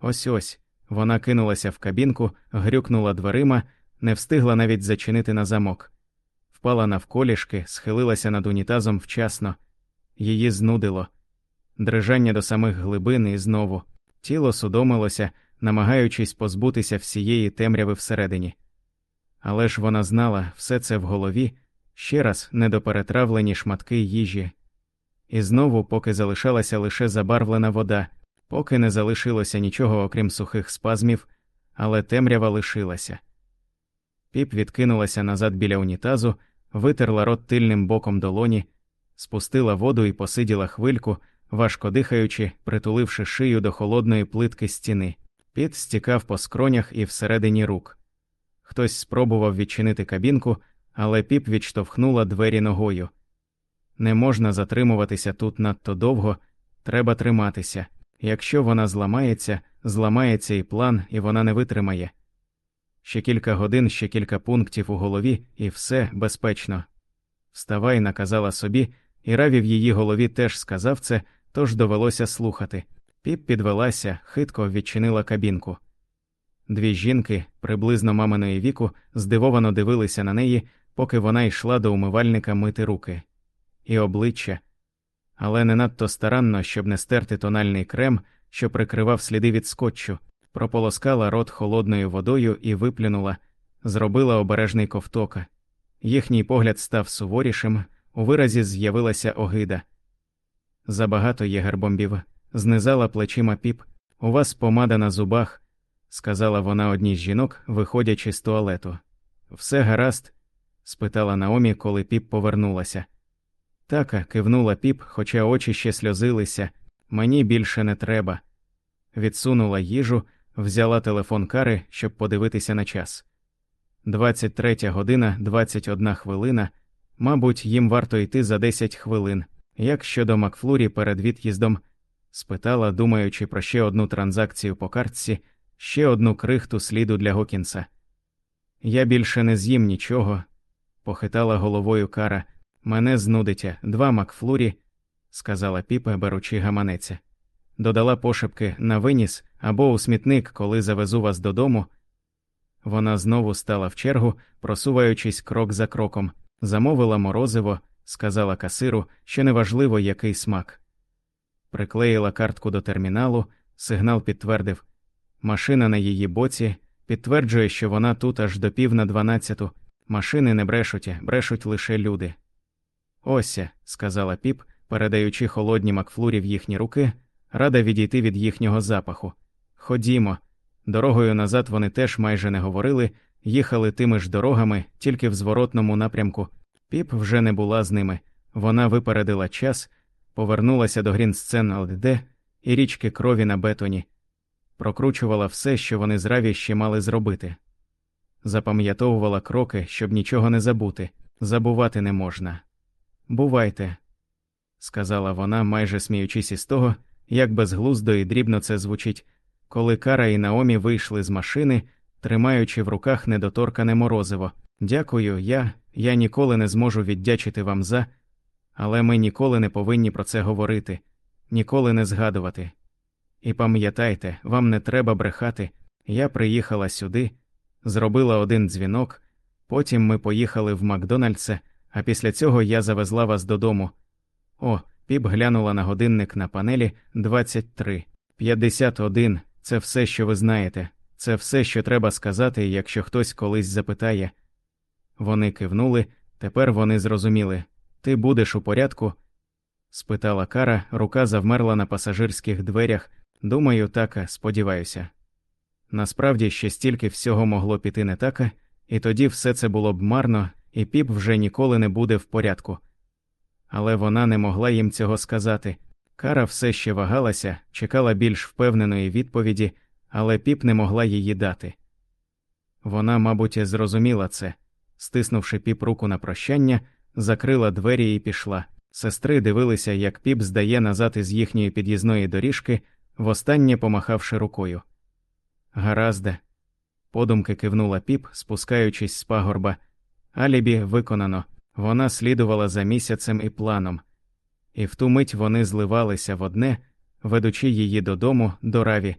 Ось ось. Вона кинулася в кабінку, грюкнула дверима, не встигла навіть зачинити на замок. Впала навколішки, схилилася над унітазом вчасно. Її знудило. Дрижання до самих глибин і знову. Тіло судомилося, намагаючись позбутися всієї темряви всередині. Але ж вона знала все це в голові, ще раз недоперетравлені шматки їжі. І знову, поки залишалася лише забарвлена вода, поки не залишилося нічого окрім сухих спазмів, але темрява лишилася. Піп відкинулася назад біля унітазу, витерла рот тильним боком долоні, спустила воду і посиділа хвильку, важко дихаючи, притуливши шию до холодної плитки стіни. Піт стікав по скронях і всередині рук. Хтось спробував відчинити кабінку, але піп відштовхнула двері ногою. Не можна затримуватися тут надто довго, треба триматися. Якщо вона зламається, зламається і план, і вона не витримає. Ще кілька годин, ще кілька пунктів у голові, і все безпечно. Вставай, наказала собі, і Раві в її голові теж сказав це, тож довелося слухати. Піп підвелася, хитко відчинила кабінку. Дві жінки, приблизно маминої віку, здивовано дивилися на неї, поки вона йшла до умивальника мити руки. І обличчя, але не надто старанно, щоб не стерти тональний крем, що прикривав сліди від скотчу, прополоскала рот холодною водою і виплюнула, зробила обережний ковтока. Їхній погляд став суворішим, у виразі з'явилася огида. Забагато є гербомбів, знизала плечима піп. У вас помада на зубах, сказала вона одній з жінок, виходячи з туалету. Все гаразд? спитала Наомі, коли піп повернулася. Така кивнула піп, хоча очі ще сльозилися. Мені більше не треба. Відсунула їжу, взяла телефон кари, щоб подивитися на час. 23 година 21 хвилина. Мабуть, їм варто йти за 10 хвилин. Як щодо Макфлурі перед від'їздом, спитала, думаючи про ще одну транзакцію по картці, ще одну крихту сліду для Гокінса. Я більше не з'їм нічого, похитала головою кара. Мене знудиться два Макфлурі, сказала піпа, беручи гаманеця. Додала пошепки на виніс або у смітник, коли завезу вас додому. Вона знову стала в чергу, просуваючись крок за кроком, замовила морозиво, сказала касиру, що неважливо, який смак. Приклеїла картку до терміналу, сигнал підтвердив машина на її боці, підтверджує, що вона тут аж до пів на дванадцяту. Машини не брешуть, брешуть лише люди. Ося, сказала піп, передаючи холодні Макфлурі в їхні руки, рада відійти від їхнього запаху. Ходімо. Дорогою назад вони теж майже не говорили, їхали тими ж дорогами, тільки в зворотному напрямку. Піп вже не була з ними. Вона випередила час, повернулася до грінсцен ЛД і річки крові на бетоні, прокручувала все, що вони з Раві ще мали зробити. Запам'ятовувала кроки, щоб нічого не забути, забувати не можна. Бувайте, сказала вона, майже сміючись із того, як безглуздо і дрібно це звучить, коли Кара і Наомі вийшли з машини, тримаючи в руках недоторкане морозиво. Дякую, я, я ніколи не зможу віддячити вам за, але ми ніколи не повинні про це говорити, ніколи не згадувати. І пам'ятайте, вам не треба брехати. Я приїхала сюди, зробила один дзвінок, потім ми поїхали в Макдональдсе, а після цього я завезла вас додому. О, піп глянула на годинник на панелі 23. 51. Це все, що ви знаєте, це все, що треба сказати, якщо хтось колись запитає. Вони кивнули, тепер вони зрозуміли ти будеш у порядку? спитала Кара, рука завмерла на пасажирських дверях. Думаю, так, сподіваюся. Насправді ще стільки всього могло піти не так, і тоді все це було б марно, і піп вже ніколи не буде в порядку. Але вона не могла їм цього сказати. Кара все ще вагалася, чекала більш впевненої відповіді, але піп не могла її дати. Вона, мабуть, зрозуміла це, стиснувши піп руку на прощання, закрила двері і пішла. Сестри дивилися, як піп здає назад із їхньої під'їзної доріжки, востаннє помахавши рукою. Гаразде. Подумки кивнула піп, спускаючись з пагорба. Алібі виконано, вона слідувала за місяцем і планом, і в ту мить вони зливалися в одне, ведучи її додому до раві.